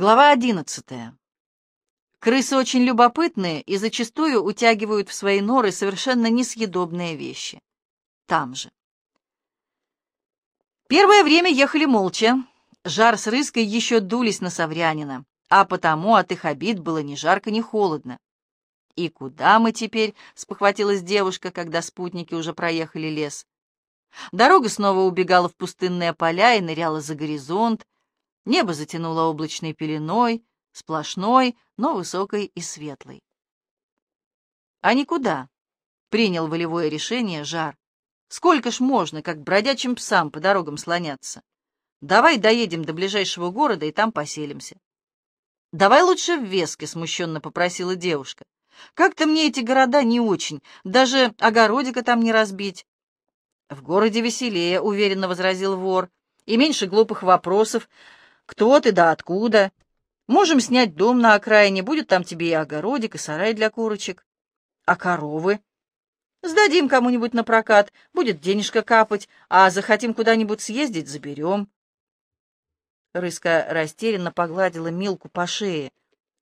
Глава одиннадцатая. Крысы очень любопытные и зачастую утягивают в свои норы совершенно несъедобные вещи. Там же. Первое время ехали молча. Жар с рыской еще дулись на Саврянина, а потому от их обид было ни жарко, ни холодно. «И куда мы теперь?» — спохватилась девушка, когда спутники уже проехали лес. Дорога снова убегала в пустынные поля и ныряла за горизонт, Небо затянуло облачной пеленой, сплошной, но высокой и светлой. «А никуда?» — принял волевое решение Жар. «Сколько ж можно, как бродячим псам, по дорогам слоняться? Давай доедем до ближайшего города и там поселимся». «Давай лучше в Веске», — смущенно попросила девушка. «Как-то мне эти города не очень, даже огородика там не разбить». «В городе веселее», — уверенно возразил вор, — «и меньше глупых вопросов, кто ты да откуда? Можем снять дом на окраине, будет там тебе и огородик, и сарай для курочек. А коровы? Сдадим кому-нибудь на прокат, будет денежка капать, а захотим куда-нибудь съездить, заберем. Рыска растерянно погладила Милку по шее.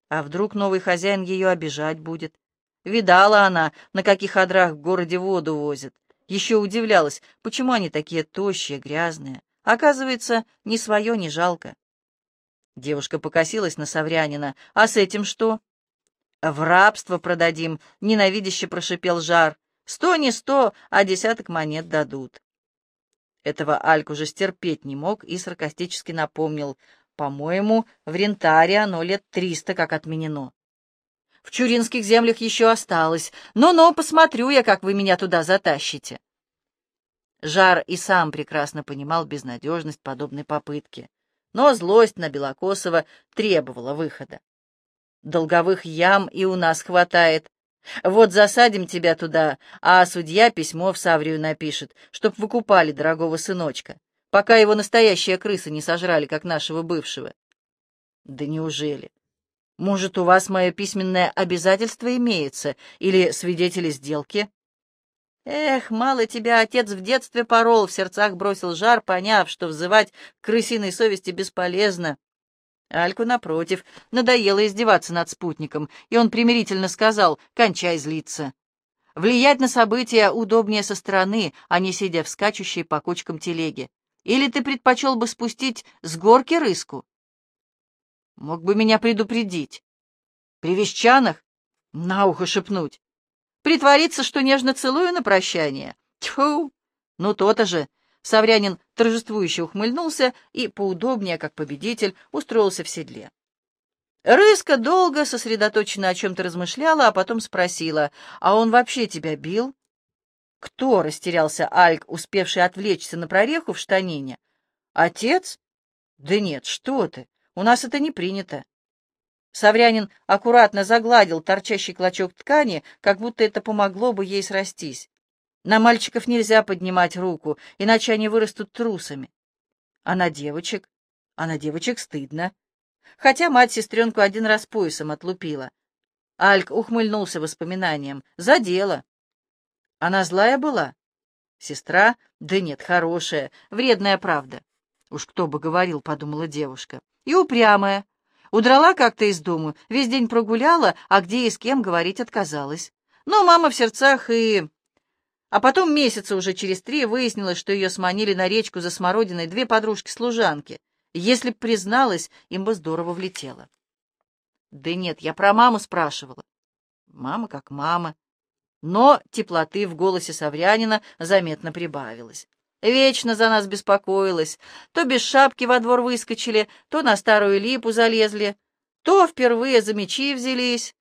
А вдруг новый хозяин ее обижать будет? Видала она, на каких одрах в городе воду возят. Еще удивлялась, почему они такие тощие, грязные. Оказывается, ни свое не жалко. Девушка покосилась на Саврянина. «А с этим что?» «В рабство продадим», — ненавидяще прошипел Жар. «Сто не сто, а десяток монет дадут». Этого Альк уже стерпеть не мог и саркастически напомнил. «По-моему, в Рентаре оно лет триста как отменено». «В Чуринских землях еще осталось. Но-но, посмотрю я, как вы меня туда затащите». Жар и сам прекрасно понимал безнадежность подобной попытки но злость на Белокосова требовала выхода. Долговых ям и у нас хватает. Вот засадим тебя туда, а судья письмо в Саврию напишет, чтоб выкупали дорогого сыночка, пока его настоящие крысы не сожрали, как нашего бывшего. Да неужели? Может, у вас мое письменное обязательство имеется или свидетели сделки? Эх, мало тебя отец в детстве порол, в сердцах бросил жар, поняв, что взывать к крысиной совести бесполезно. Альку, напротив, надоело издеваться над спутником, и он примирительно сказал «кончай злиться». Влиять на события удобнее со стороны, а не сидя в скачущей по кочкам телеге. Или ты предпочел бы спустить с горки рыску? Мог бы меня предупредить. При вещанах на ухо шепнуть. Притвориться, что нежно целую на прощание? Тьфу! Ну, то-то же! Саврянин торжествующе ухмыльнулся и, поудобнее, как победитель, устроился в седле. Рыска долго сосредоточенно о чем-то размышляла, а потом спросила, «А он вообще тебя бил?» «Кто?» — растерялся Альк, успевший отвлечься на прореху в штанине. «Отец?» «Да нет, что ты! У нас это не принято. Саврянин аккуратно загладил торчащий клочок ткани, как будто это помогло бы ей срастись. На мальчиков нельзя поднимать руку, иначе они вырастут трусами. А на девочек? А на девочек стыдно. Хотя мать сестренку один раз поясом отлупила. Альк ухмыльнулся воспоминанием. За дело. Она злая была? Сестра? Да нет, хорошая, вредная правда. Уж кто бы говорил, подумала девушка. И упрямая. Удрала как-то из дому, весь день прогуляла, а где и с кем говорить отказалась. Но мама в сердцах и... А потом месяца уже через три выяснилось, что ее сманили на речку за смородиной две подружки-служанки. Если б призналась, им бы здорово влетело. Да нет, я про маму спрашивала. Мама как мама. Но теплоты в голосе Саврянина заметно прибавилось. Вечно за нас беспокоилась. То без шапки во двор выскочили, то на старую липу залезли, то впервые за мечи взялись.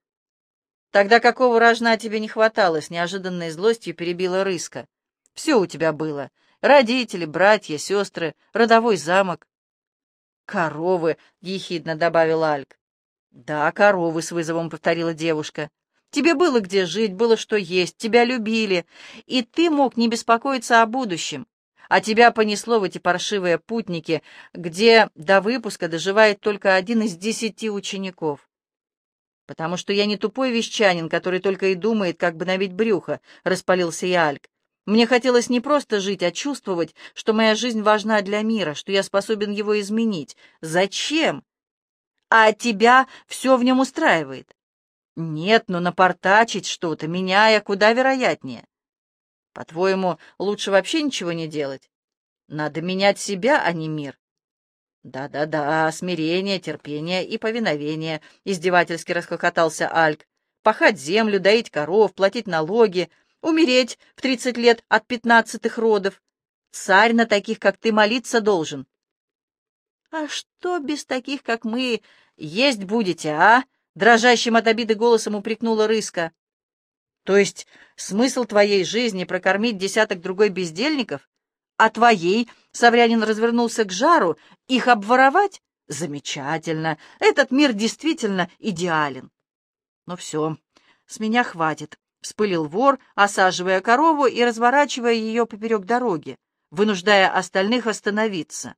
Тогда какого рожна тебе не хватало, с неожиданной злостью перебила рыска. Все у тебя было. Родители, братья, сестры, родовой замок. «Коровы», — ехидно добавил Альк. «Да, коровы», — с вызовом повторила девушка. «Тебе было где жить, было что есть, тебя любили, и ты мог не беспокоиться о будущем а тебя понесло в эти паршивые путники, где до выпуска доживает только один из десяти учеников. «Потому что я не тупой вещанин, который только и думает, как бы набить брюхо», — распалился я Альк. «Мне хотелось не просто жить, а чувствовать, что моя жизнь важна для мира, что я способен его изменить. Зачем?» а тебя все в нем устраивает. Нет, но напортачить что-то, меняя, куда вероятнее. По-твоему, лучше вообще ничего не делать? Надо менять себя, а не мир. Да-да-да, смирение, терпение и повиновение, издевательски расхохотался Альк. Пахать землю, доить коров, платить налоги, умереть в тридцать лет от пятнадцатых родов. Царь на таких, как ты, молиться должен. А что без таких, как мы, есть будете, а? Дрожащим от обиды голосом упрекнула Рыска. То есть смысл твоей жизни — прокормить десяток другой бездельников, а твоей, — Саврянин развернулся к жару, — их обворовать? Замечательно. Этот мир действительно идеален. Но все, с меня хватит, — вспылил вор, осаживая корову и разворачивая ее поперек дороги, вынуждая остальных остановиться.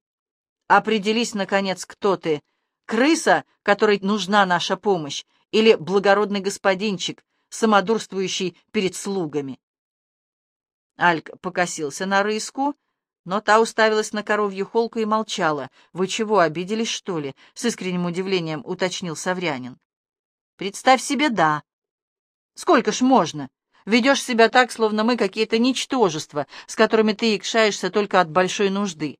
Определись, наконец, кто ты — Крыса, которой нужна наша помощь, или благородный господинчик, самодурствующий перед слугами. Альк покосился на рыску, но та уставилась на коровью холку и молчала. «Вы чего, обиделись, что ли?» — с искренним удивлением уточнил Саврянин. «Представь себе, да. Сколько ж можно? Ведешь себя так, словно мы какие-то ничтожества, с которыми ты икшаешься только от большой нужды.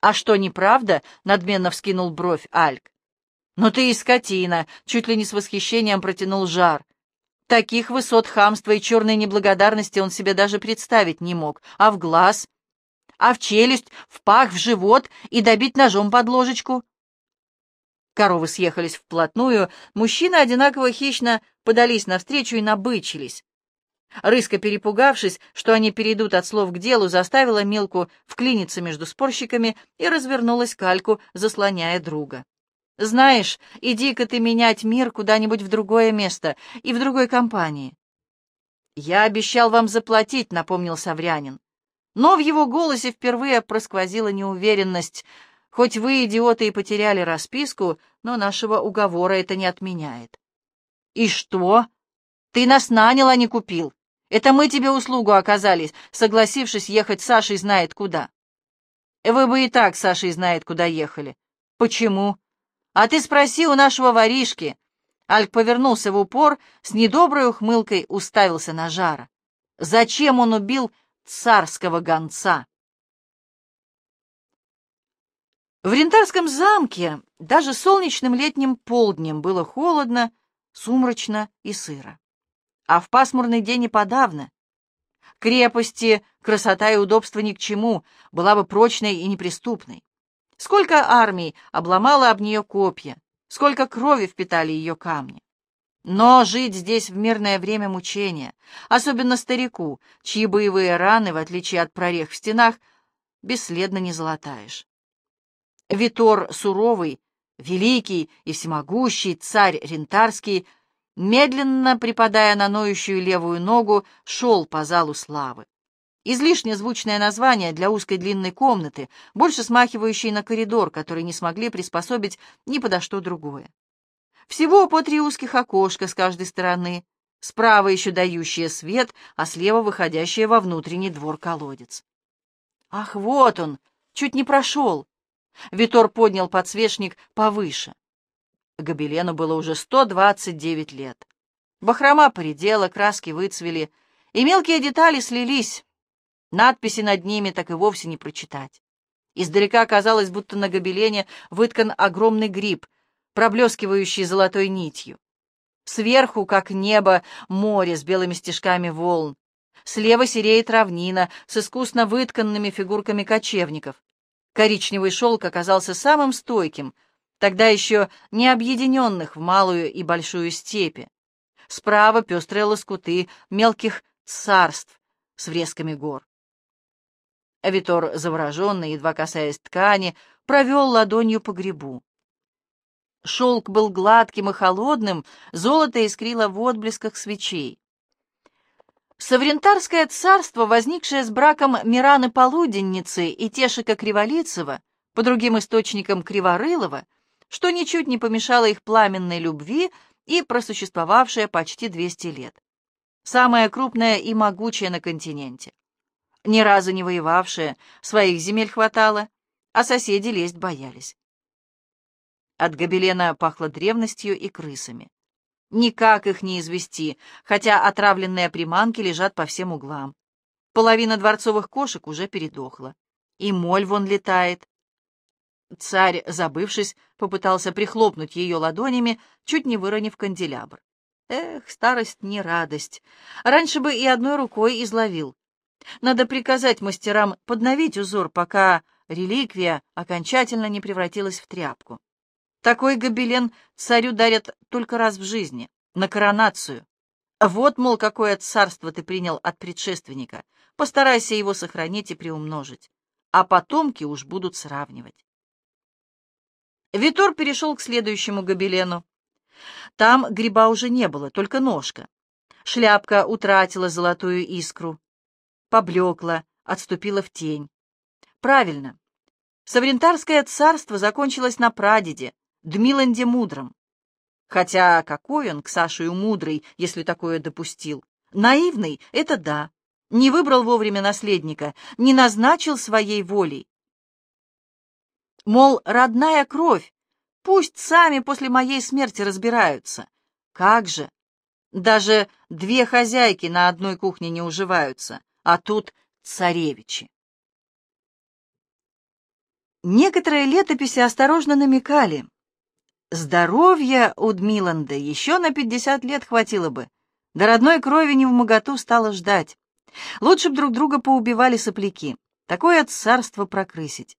«А что, неправда?» — надменно вскинул бровь Альк. «Но ты и скотина!» — чуть ли не с восхищением протянул жар. Таких высот хамства и черной неблагодарности он себе даже представить не мог. А в глаз? А в челюсть, в пах, в живот и добить ножом под ложечку? Коровы съехались вплотную, мужчины одинаково хищно подались навстречу и набычились. Рыска, перепугавшись, что они перейдут от слов к делу, заставила Милку вклиниться между спорщиками и развернулась к Альку, заслоняя друга. «Знаешь, иди-ка ты менять мир куда-нибудь в другое место и в другой компании». «Я обещал вам заплатить», — напомнил Саврянин. Но в его голосе впервые просквозила неуверенность. «Хоть вы, идиоты, и потеряли расписку, но нашего уговора это не отменяет». «И что? Ты нас нанял, а не купил?» Это мы тебе услугу оказались, согласившись ехать Сашей знает куда. Вы бы и так Сашей знает куда ехали. Почему? А ты спроси у нашего воришки. Альк повернулся в упор, с недоброй ухмылкой уставился на Жара. Зачем он убил царского гонца? В Рентарском замке даже солнечным летним полднем было холодно, сумрачно и сыро а в пасмурный день и подавно. Крепости, красота и удобство ни к чему, была бы прочной и неприступной. Сколько армий обломало об нее копья, сколько крови впитали ее камни. Но жить здесь в мирное время мучения, особенно старику, чьи боевые раны, в отличие от прорех в стенах, бесследно не золотаешь. Витор суровый, великий и всемогущий царь Рентарский медленно припадая на ноющую левую ногу, шел по залу славы. Излишне звучное название для узкой длинной комнаты, больше смахивающей на коридор, который не смогли приспособить ни подо что другое. Всего по три узких окошка с каждой стороны, справа еще дающие свет, а слева выходящие во внутренний двор колодец. Ах, вот он, чуть не прошел. Витор поднял подсвечник повыше. Гобелену было уже 129 лет. Бахрома поредела, краски выцвели, и мелкие детали слились. Надписи над ними так и вовсе не прочитать. Издалека казалось, будто на гобелене выткан огромный гриб, проблескивающий золотой нитью. Сверху, как небо, море с белыми стежками волн. Слева сереет равнина с искусно вытканными фигурками кочевников. Коричневый шелк оказался самым стойким — тогда еще не объединенных в малую и большую степи. Справа пестрые лоскуты мелких царств с врезками гор. Витор, завороженный, едва касаясь ткани, провел ладонью по грибу. Шелк был гладким и холодным, золото искрило в отблесках свечей. Саврентарское царство, возникшее с браком Мираны Полуденницы и Тешика Криволицева, по другим источникам Криворылова, что ничуть не помешало их пламенной любви и просуществовавшая почти 200 лет. Самая крупная и могучая на континенте. Ни разу не воевавшая, своих земель хватало, а соседи лезть боялись. От гобелена пахло древностью и крысами. Никак их не извести, хотя отравленные приманки лежат по всем углам. Половина дворцовых кошек уже передохла. И моль вон летает. Царь, забывшись, попытался прихлопнуть ее ладонями, чуть не выронив канделябр. Эх, старость не радость. Раньше бы и одной рукой изловил. Надо приказать мастерам подновить узор, пока реликвия окончательно не превратилась в тряпку. Такой гобелен царю дарят только раз в жизни, на коронацию. Вот, мол, какое царство ты принял от предшественника. Постарайся его сохранить и приумножить. А потомки уж будут сравнивать. Витор перешел к следующему гобелену. Там гриба уже не было, только ножка. Шляпка утратила золотую искру. Поблекла, отступила в тень. Правильно. Саврентарское царство закончилось на прадеде, Дмиланде Мудром. Хотя какой он к Сашею мудрый, если такое допустил? Наивный — это да. Не выбрал вовремя наследника, не назначил своей волей. Мол, родная кровь, пусть сами после моей смерти разбираются. Как же? Даже две хозяйки на одной кухне не уживаются, а тут царевичи. Некоторые летописи осторожно намекали, Здоровья у Дмиланда еще на пятьдесят лет хватило бы. До родной крови не в моготу стало ждать. Лучше б друг друга поубивали сопляки. Такое царство прокрысить.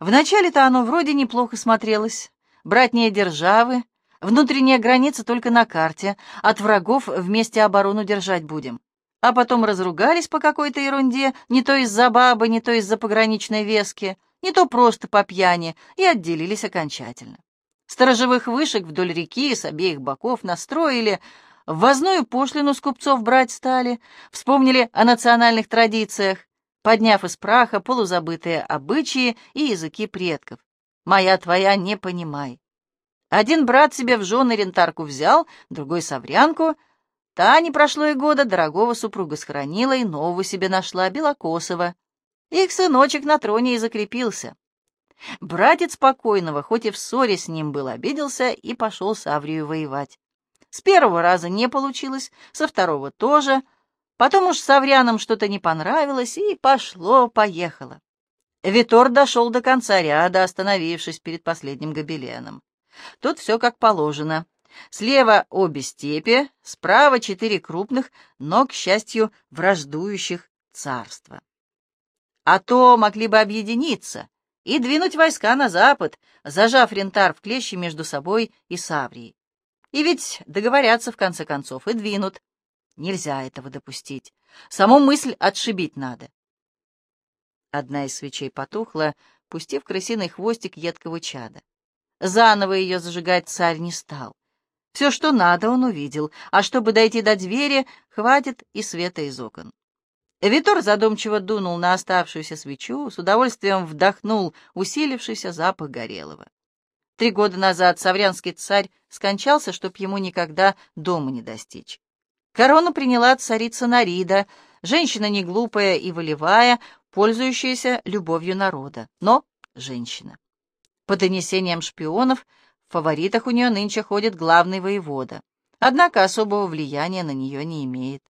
Вначале-то оно вроде неплохо смотрелось. Братние державы, внутренняя граница только на карте, от врагов вместе оборону держать будем. А потом разругались по какой-то ерунде, не то из-за бабы, не то из-за пограничной вески, не то просто по пьяни, и отделились окончательно. Сторожевых вышек вдоль реки с обеих боков настроили, ввозную пошлину с купцов брать стали, вспомнили о национальных традициях, подняв из праха полузабытые обычаи и языки предков. «Моя твоя не понимай». Один брат себе в жены рентарку взял, другой — саврянку. Та не прошло и года, дорогого супруга схоронила и нового себе нашла, Белокосова. Их сыночек на троне и закрепился. Братец покойного, хоть и в ссоре с ним был, обиделся и пошел с Аврию воевать. С первого раза не получилось, со второго тоже. Потом уж с Авряном что-то не понравилось, и пошло-поехало. Витор дошел до конца ряда, остановившись перед последним гобеленом. Тут все как положено. Слева обе степи, справа четыре крупных, но, к счастью, враждующих царства. А то могли бы объединиться, и двинуть войска на запад, зажав Рентар в клещи между собой и Саврией. И ведь договорятся в конце концов и двинут. Нельзя этого допустить. Саму мысль отшибить надо. Одна из свечей потухла, пустив крысиный хвостик едкого чада. Заново ее зажигать царь не стал. Все, что надо, он увидел, а чтобы дойти до двери, хватит и света из окон. Витор задумчиво дунул на оставшуюся свечу, с удовольствием вдохнул усилившийся запах горелого. Три года назад саврянский царь скончался, чтоб ему никогда дома не достичь. Корону приняла царица Нарида, женщина не глупая и волевая, пользующаяся любовью народа, но женщина. По донесениям шпионов, фаворитах у нее нынче ходит главный воевода, однако особого влияния на нее не имеет.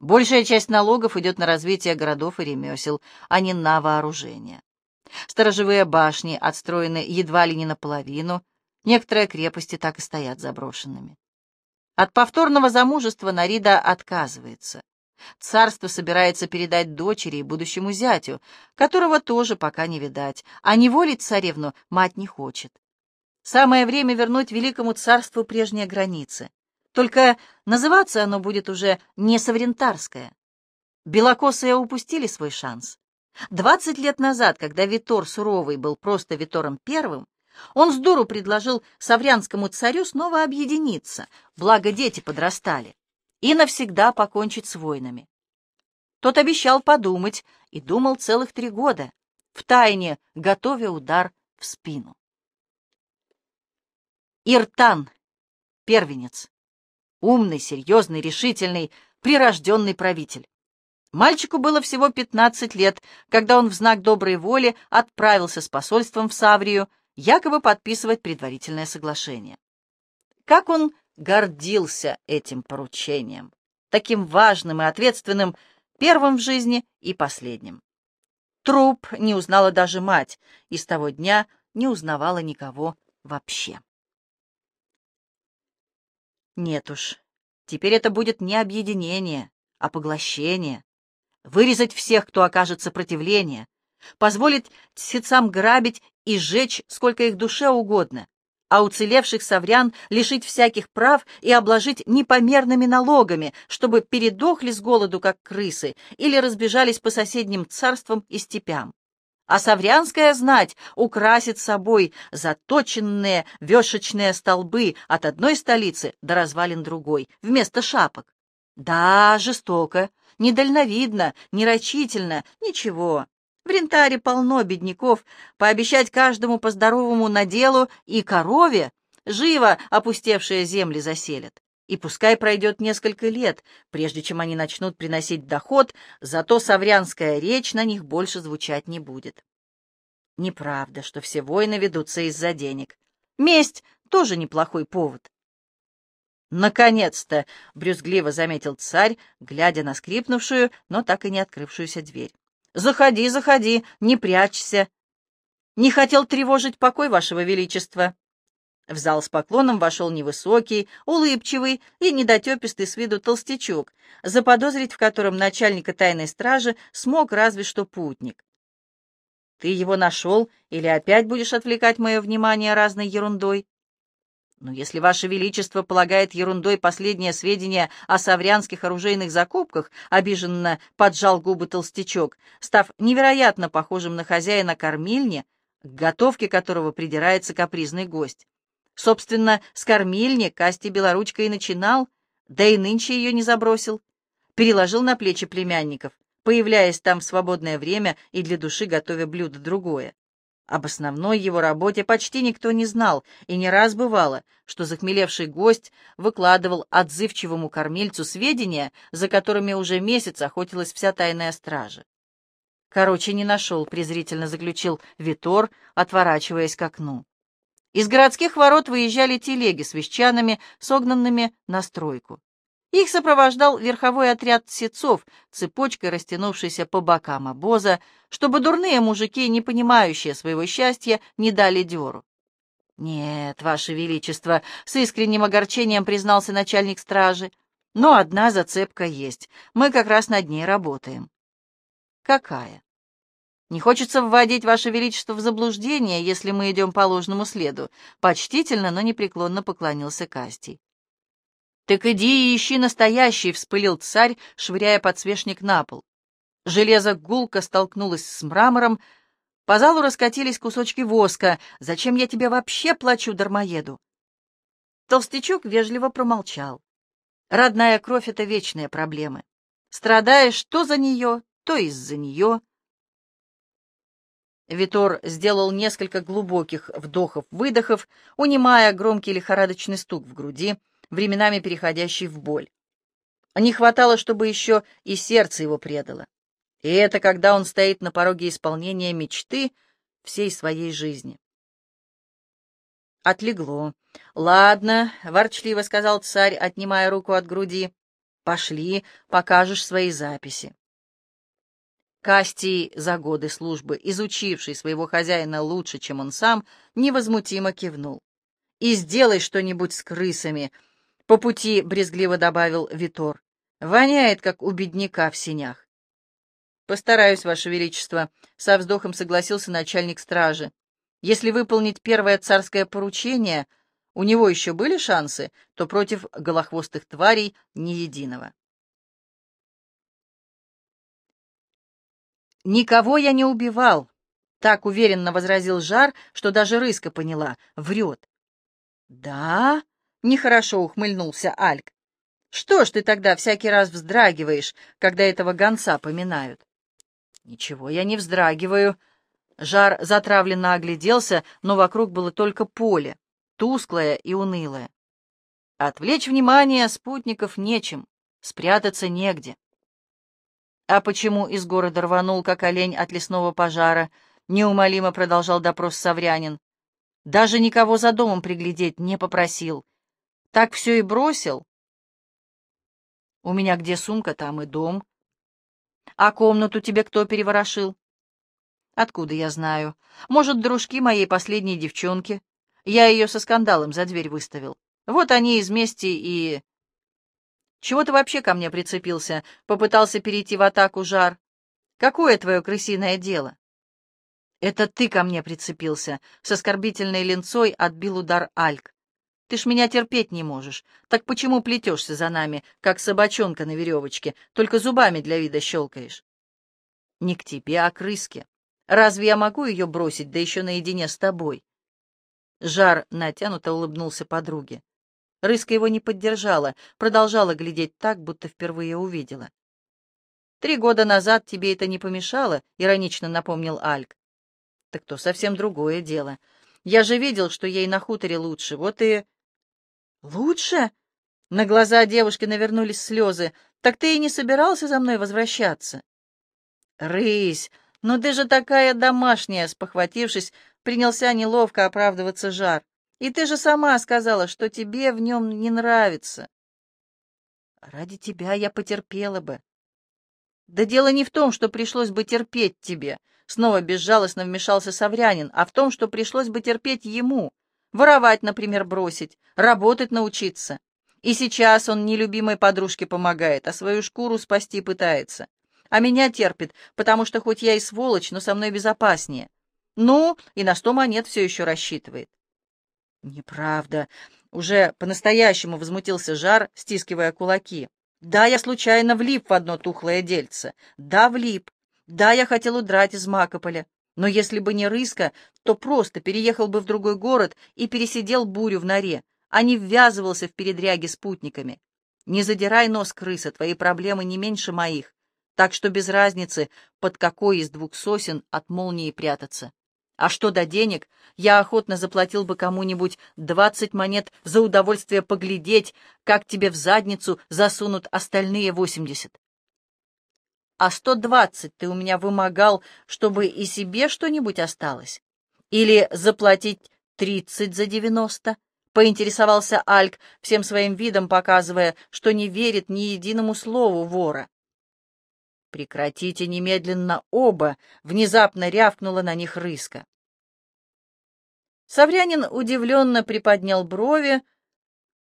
Большая часть налогов идет на развитие городов и ремесел, а не на вооружение. Сторожевые башни отстроены едва ли не наполовину, некоторые крепости так и стоят заброшенными. От повторного замужества Нарида отказывается. Царство собирается передать дочери и будущему зятю, которого тоже пока не видать, а неволить царевну мать не хочет. Самое время вернуть великому царству прежние границы. Только называться оно будет уже не Саврентарское. Белокосые упустили свой шанс. Двадцать лет назад, когда Витор Суровый был просто Витором Первым, он с дуру предложил Саврянскому царю снова объединиться, благо дети подрастали, и навсегда покончить с войнами. Тот обещал подумать и думал целых три года, втайне готовя удар в спину. Иртан, первенец. Умный, серьезный, решительный, прирожденный правитель. Мальчику было всего 15 лет, когда он в знак доброй воли отправился с посольством в Саврию якобы подписывать предварительное соглашение. Как он гордился этим поручением, таким важным и ответственным, первым в жизни и последним. Труп не узнала даже мать, и с того дня не узнавала никого вообще. Нет уж, теперь это будет не объединение, а поглощение. Вырезать всех, кто окажет сопротивление, позволить сецам грабить и сжечь сколько их душе угодно, а уцелевших саврян лишить всяких прав и обложить непомерными налогами, чтобы передохли с голоду, как крысы, или разбежались по соседним царствам и степям. А саврянская знать украсит собой заточенные вешечные столбы от одной столицы до развалин другой, вместо шапок. Да, жестоко, недальновидно, нерачительно, ничего. В рентаре полно бедняков, пообещать каждому по здоровому наделу и корове живо опустевшие земли заселят. И пускай пройдет несколько лет, прежде чем они начнут приносить доход, зато саврянская речь на них больше звучать не будет. Неправда, что все войны ведутся из-за денег. Месть — тоже неплохой повод. «Наконец-то!» — брюзгливо заметил царь, глядя на скрипнувшую, но так и не открывшуюся дверь. Заходи, заходи, не прячься. Не хотел тревожить покой вашего величества. В зал с поклоном вошел невысокий, улыбчивый и недотепистый с виду толстячок, заподозрить в котором начальника тайной стражи смог разве что путник. «Ты его нашел или опять будешь отвлекать мое внимание разной ерундой?» Но если Ваше Величество полагает ерундой последнее сведения о саврянских оружейных закупках, обиженно поджал губы толстячок, став невероятно похожим на хозяина кормильни, к готовке которого придирается капризный гость. Собственно, с кормильни Касти Белоручка и начинал, да и нынче ее не забросил. Переложил на плечи племянников, появляясь там в свободное время и для души готовя блюдо другое. Об основной его работе почти никто не знал, и не раз бывало, что захмелевший гость выкладывал отзывчивому кормильцу сведения, за которыми уже месяц охотилась вся тайная стража. «Короче, не нашел», — презрительно заключил Витор, отворачиваясь к окну. Из городских ворот выезжали телеги с вещанами, согнанными на стройку. Их сопровождал верховой отряд сецов, цепочкой растянувшейся по бокам обоза, чтобы дурные мужики, не понимающие своего счастья, не дали дёру. «Нет, Ваше Величество», — с искренним огорчением признался начальник стражи, — «но одна зацепка есть. Мы как раз над ней работаем». «Какая?» «Не хочется вводить Ваше Величество в заблуждение, если мы идем по ложному следу», — почтительно, но непреклонно поклонился Кастий. «Так иди и ищи настоящий!» — вспылил царь, швыряя подсвечник на пол. Железо гулко столкнулось с мрамором, по залу раскатились кусочки воска. «Зачем я тебе вообще плачу, дармоеду?» Толстячок вежливо промолчал. Родная кровь — это вечные проблемы. Страдаешь то за нее, то из-за нее. Витор сделал несколько глубоких вдохов-выдохов, унимая громкий лихорадочный стук в груди, временами переходящий в боль. Не хватало, чтобы еще и сердце его предало. И это когда он стоит на пороге исполнения мечты всей своей жизни. Отлегло. «Ладно», — ворчливо сказал царь, отнимая руку от груди. «Пошли, покажешь свои записи». Кастий, за годы службы, изучивший своего хозяина лучше, чем он сам, невозмутимо кивнул. «И сделай что-нибудь с крысами», по пути брезгливо добавил Витор. Воняет, как у бедняка в синях. Постараюсь, Ваше Величество, со вздохом согласился начальник стражи. Если выполнить первое царское поручение, у него еще были шансы, то против голохвостых тварей ни единого. «Никого я не убивал», — так уверенно возразил Жар, что даже Рыска поняла, врет. «Да?» Нехорошо ухмыльнулся Альк. Что ж ты тогда всякий раз вздрагиваешь, когда этого гонца поминают? Ничего я не вздрагиваю. Жар затравленно огляделся, но вокруг было только поле, тусклое и унылое. Отвлечь внимание спутников нечем, спрятаться негде. А почему из города рванул, как олень от лесного пожара? Неумолимо продолжал допрос Саврянин. Даже никого за домом приглядеть не попросил. Так все и бросил. У меня где сумка, там и дом. А комнату тебе кто переворошил? Откуда я знаю? Может, дружки моей последней девчонки? Я ее со скандалом за дверь выставил. Вот они из мести и... Чего ты вообще ко мне прицепился? Попытался перейти в атаку жар. Какое твое крысиное дело? Это ты ко мне прицепился. С оскорбительной ленцой отбил удар Альк. Ты ж меня терпеть не можешь. Так почему плетешься за нами, как собачонка на веревочке, только зубами для вида щелкаешь? Не к тебе, а к рыске. Разве я могу ее бросить, да еще наедине с тобой?» Жар натянуто улыбнулся подруге. Рыска его не поддержала, продолжала глядеть так, будто впервые увидела. «Три года назад тебе это не помешало», — иронично напомнил Альк. «Так то совсем другое дело. Я же видел, что ей на хуторе лучше, вот и...» «Лучше?» На глаза девушки навернулись слезы. «Так ты и не собирался за мной возвращаться?» «Рысь, «Ну ты же такая домашняя!» — спохватившись, принялся неловко оправдываться жар. «И ты же сама сказала, что тебе в нем не нравится». «Ради тебя я потерпела бы». «Да дело не в том, что пришлось бы терпеть тебе», — снова безжалостно вмешался Саврянин, «а в том, что пришлось бы терпеть ему. Воровать, например, бросить, работать научиться. И сейчас он не любимой подружке помогает, а свою шкуру спасти пытается а меня терпит, потому что хоть я и сволочь, но со мной безопаснее. Ну, и на сто монет все еще рассчитывает. Неправда. Уже по-настоящему возмутился Жар, стискивая кулаки. Да, я случайно влип в одно тухлое дельце. Да, влип. Да, я хотел удрать из Макополя. Но если бы не Рыска, то просто переехал бы в другой город и пересидел бурю в норе, а не ввязывался в передряги с путниками. Не задирай нос, крыса, твои проблемы не меньше моих так что без разницы, под какой из двух сосен от молнии прятаться. А что до денег, я охотно заплатил бы кому-нибудь двадцать монет за удовольствие поглядеть, как тебе в задницу засунут остальные восемьдесят. А сто двадцать ты у меня вымогал, чтобы и себе что-нибудь осталось? Или заплатить тридцать за девяносто? Поинтересовался Альк, всем своим видом показывая, что не верит ни единому слову вора. «Прекратите немедленно оба!» — внезапно рявкнула на них рыска. Саврянин удивленно приподнял брови.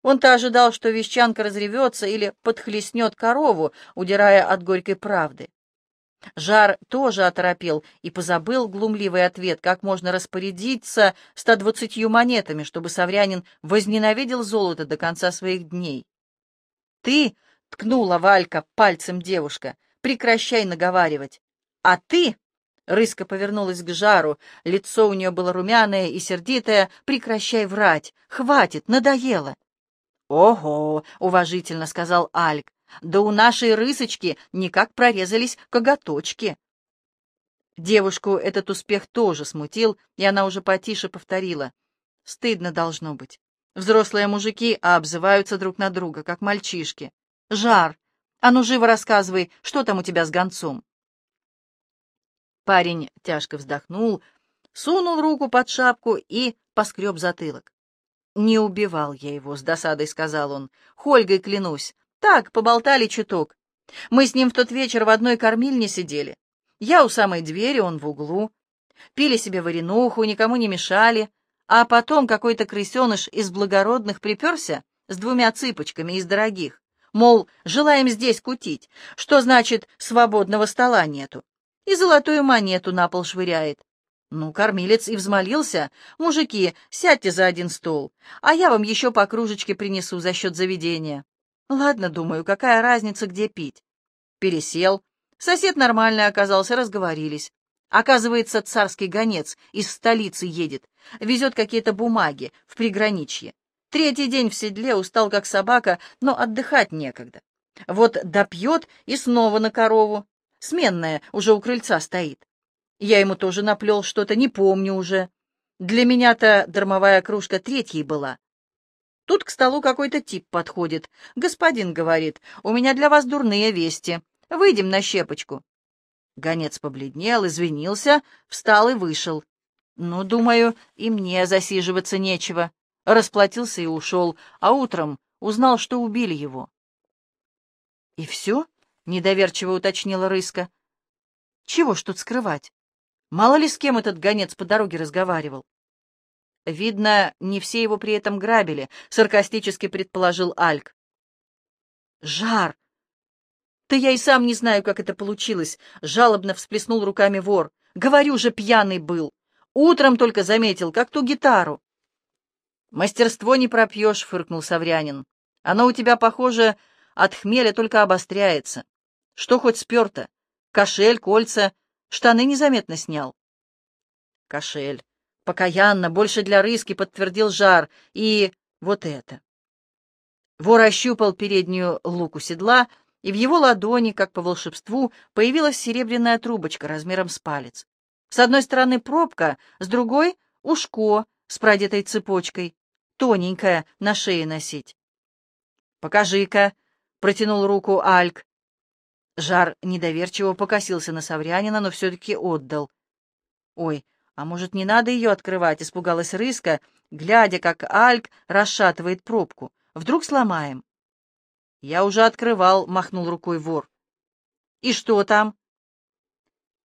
Он-то ожидал, что вещанка разревется или подхлестнет корову, удирая от горькой правды. Жар тоже оторопел и позабыл глумливый ответ, как можно распорядиться ста двадцатью монетами, чтобы Саврянин возненавидел золото до конца своих дней. «Ты!» — ткнула Валька пальцем девушка. Прекращай наговаривать. А ты, — Рыска повернулась к жару, лицо у нее было румяное и сердитое, — прекращай врать. Хватит, надоело. Ого, — уважительно сказал Альк, — да у нашей рысочки никак прорезались коготочки. Девушку этот успех тоже смутил, и она уже потише повторила. Стыдно должно быть. Взрослые мужики обзываются друг на друга, как мальчишки. Жар, а ну, живо рассказывай, что там у тебя с гонцом?» Парень тяжко вздохнул, сунул руку под шапку и поскреб затылок. «Не убивал я его», — с досадой сказал он. «Хольгой клянусь. Так, поболтали чуток. Мы с ним в тот вечер в одной кормильне сидели. Я у самой двери, он в углу. Пили себе варенуху, никому не мешали. А потом какой-то крысеныш из благородных приперся с двумя цыпочками из дорогих мол, желаем здесь кутить, что значит свободного стола нету, и золотую монету на пол швыряет. Ну, кормилец и взмолился, мужики, сядьте за один стол, а я вам еще по кружечке принесу за счет заведения. Ладно, думаю, какая разница, где пить. Пересел. Сосед нормальный оказался, разговорились. Оказывается, царский гонец из столицы едет, везет какие-то бумаги в приграничье. Третий день в седле, устал как собака, но отдыхать некогда. Вот допьет и снова на корову. Сменная уже у крыльца стоит. Я ему тоже наплел что-то, не помню уже. Для меня-то дармовая кружка третьей была. Тут к столу какой-то тип подходит. «Господин, — говорит, — у меня для вас дурные вести. Выйдем на щепочку». Гонец побледнел, извинился, встал и вышел. Ну, думаю, и мне засиживаться нечего. Расплатился и ушел, а утром узнал, что убили его. «И все?» — недоверчиво уточнила Рыска. «Чего ж тут скрывать? Мало ли с кем этот гонец по дороге разговаривал». «Видно, не все его при этом грабили», — саркастически предположил Альк. «Жар! Да я и сам не знаю, как это получилось», — жалобно всплеснул руками вор. «Говорю же, пьяный был. Утром только заметил, как ту гитару». «Мастерство не пропьешь», — фыркнул Саврянин. «Оно у тебя, похоже, от хмеля только обостряется. Что хоть сперто? Кошель, кольца, штаны незаметно снял». «Кошель. Покаянно, больше для рыски», — подтвердил Жар. «И вот это». Вор ощупал переднюю луку седла, и в его ладони, как по волшебству, появилась серебряная трубочка размером с палец. С одной стороны пробка, с другой — ушко с продетой цепочкой, тоненькая, на шее носить. «Покажи-ка», — протянул руку Альк. Жар недоверчиво покосился на Саврянина, но все-таки отдал. «Ой, а может, не надо ее открывать?» — испугалась Рыска, глядя, как Альк расшатывает пробку. «Вдруг сломаем?» «Я уже открывал», — махнул рукой вор. «И что там?»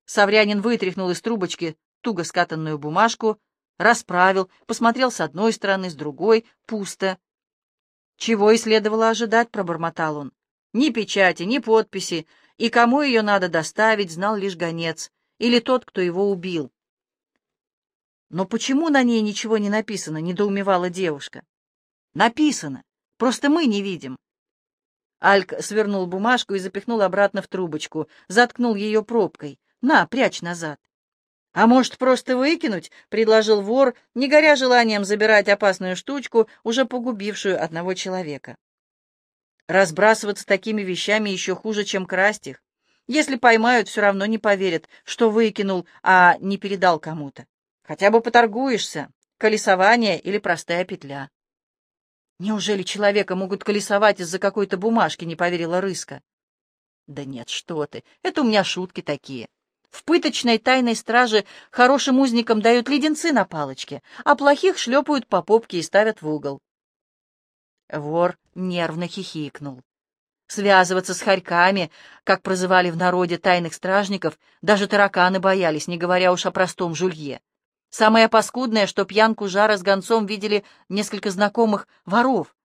Саврянин вытряхнул из трубочки туго скатанную бумажку, расправил, посмотрел с одной стороны, с другой — пусто. «Чего и следовало ожидать», — пробормотал он. «Ни печати, ни подписи, и кому ее надо доставить, знал лишь гонец, или тот, кто его убил». «Но почему на ней ничего не написано?» — недоумевала девушка. «Написано. Просто мы не видим. Альк свернул бумажку и запихнул обратно в трубочку, заткнул ее пробкой. «На, прячь назад». «А может, просто выкинуть?» — предложил вор, не горя желанием забирать опасную штучку, уже погубившую одного человека. Разбрасываться такими вещами еще хуже, чем красть их. Если поймают, все равно не поверят, что выкинул, а не передал кому-то. Хотя бы поторгуешься. Колесование или простая петля. Неужели человека могут колесовать из-за какой-то бумажки, не поверила Рыска. Да нет, что ты, это у меня шутки такие. В пыточной тайной страже хорошим узникам дают леденцы на палочке, а плохих шлепают по попке и ставят в угол. Вор нервно хихикнул. Связываться с хорьками, как прозывали в народе тайных стражников, даже тараканы боялись, не говоря уж о простом жулье. Самое паскудное, что пьянку Жара с гонцом видели несколько знакомых воров.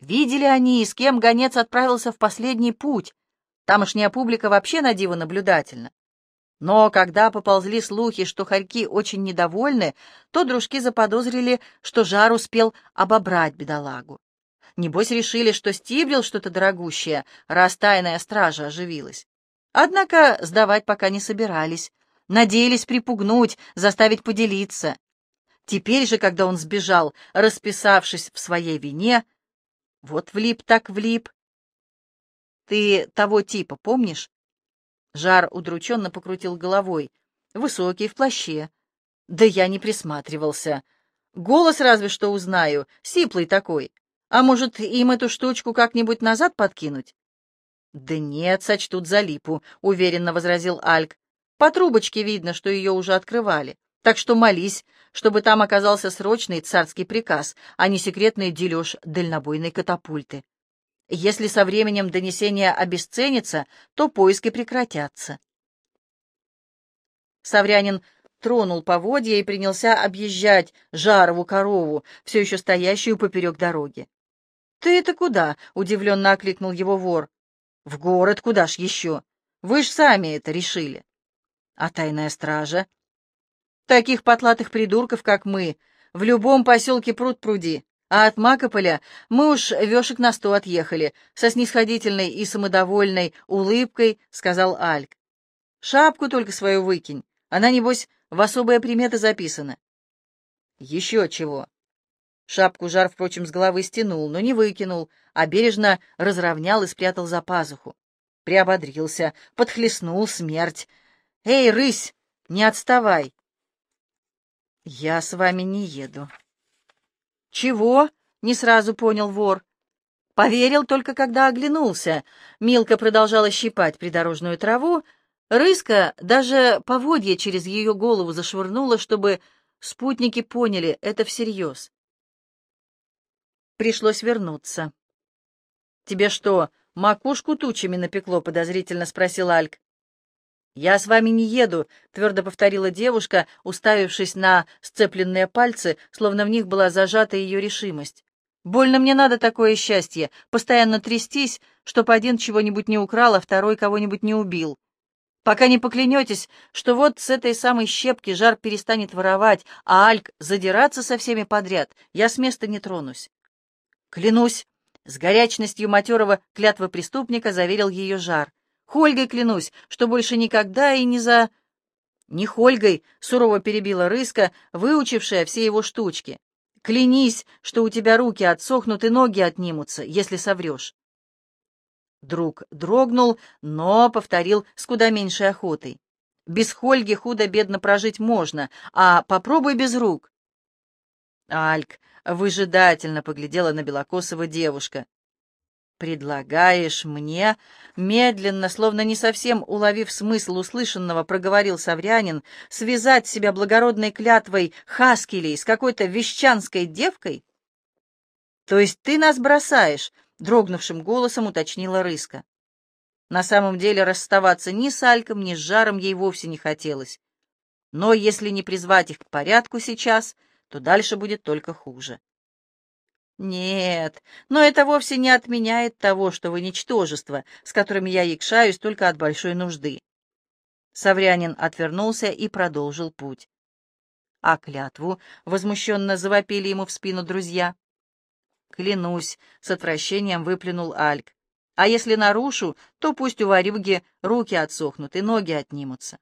Видели они, и с кем гонец отправился в последний путь. Тамошняя публика вообще на диво наблюдательна. Но когда поползли слухи, что хорьки очень недовольны, то дружки заподозрили, что Жар успел обобрать бедолагу. Небось решили, что стибрил что-то дорогущее, раз тайная стража оживилась. Однако сдавать пока не собирались. Надеялись припугнуть, заставить поделиться. Теперь же, когда он сбежал, расписавшись в своей вине, вот влип так влип. Ты того типа помнишь? Жар удрученно покрутил головой. Высокий, в плаще. Да я не присматривался. Голос разве что узнаю, сиплый такой. А может, им эту штучку как-нибудь назад подкинуть? Да нет, сочтут за липу, уверенно возразил Альк. По трубочке видно, что ее уже открывали. Так что молись, чтобы там оказался срочный царский приказ, а не секретный дележ дальнобойной катапульты. Если со временем донесение обесценится, то поиски прекратятся. Саврянин тронул поводья и принялся объезжать Жарову корову, все еще стоящую поперек дороги. «Ты это куда?» — удивленно окликнул его вор. «В город куда ж еще? Вы ж сами это решили». А тайная стража? Таких потлатых придурков, как мы, в любом поселке пруд пруди. А от Макополя мы уж вешек на сто отъехали, со снисходительной и самодовольной улыбкой сказал Альк. Шапку только свою выкинь, она, небось, в особые приметы записана. Еще чего. Шапку жар, впрочем, с головы стянул, но не выкинул, а бережно разровнял и спрятал за пазуху. Приободрился, подхлестнул смерть, «Эй, рысь, не отставай!» «Я с вами не еду». «Чего?» — не сразу понял вор. Поверил только, когда оглянулся. Милка продолжала щипать придорожную траву. Рыска даже поводья через ее голову зашвырнула, чтобы спутники поняли, это всерьез. Пришлось вернуться. «Тебе что, макушку тучами напекло?» — подозрительно спросил Альк. «Я с вами не еду», — твердо повторила девушка, уставившись на сцепленные пальцы, словно в них была зажата ее решимость. «Больно мне надо такое счастье, постоянно трястись, чтоб один чего-нибудь не украл, а второй кого-нибудь не убил. Пока не поклянетесь, что вот с этой самой щепки жар перестанет воровать, а Альк задираться со всеми подряд, я с места не тронусь». «Клянусь!» — с горячностью матерого клятвы преступника заверил ее жар. «Хольгой клянусь, что больше никогда и не за...» «Не Хольгой!» — сурово перебила Рыска, выучившая все его штучки. «Клянись, что у тебя руки отсохнут и ноги отнимутся, если соврешь». Друг дрогнул, но повторил с куда меньшей охотой. «Без Хольги худо-бедно прожить можно, а попробуй без рук». Альк выжидательно поглядела на белокосого девушка. «Предлагаешь мне?» Медленно, словно не совсем уловив смысл услышанного, проговорил Саврянин, связать себя благородной клятвой Хаскелей с какой-то вещанской девкой? «То есть ты нас бросаешь?» — дрогнувшим голосом уточнила Рыска. На самом деле расставаться ни с Альком, ни с Жаром ей вовсе не хотелось. Но если не призвать их к порядку сейчас, то дальше будет только хуже. Нет, но это вовсе не отменяет того, что вы ничтожество, с которыми я якшаюсь только от большой нужды. Саврянин отвернулся и продолжил путь. А клятву возмущенно завопили ему в спину друзья. Клянусь, с отвращением выплюнул Альк. А если нарушу, то пусть у ворюги руки отсохнут и ноги отнимутся.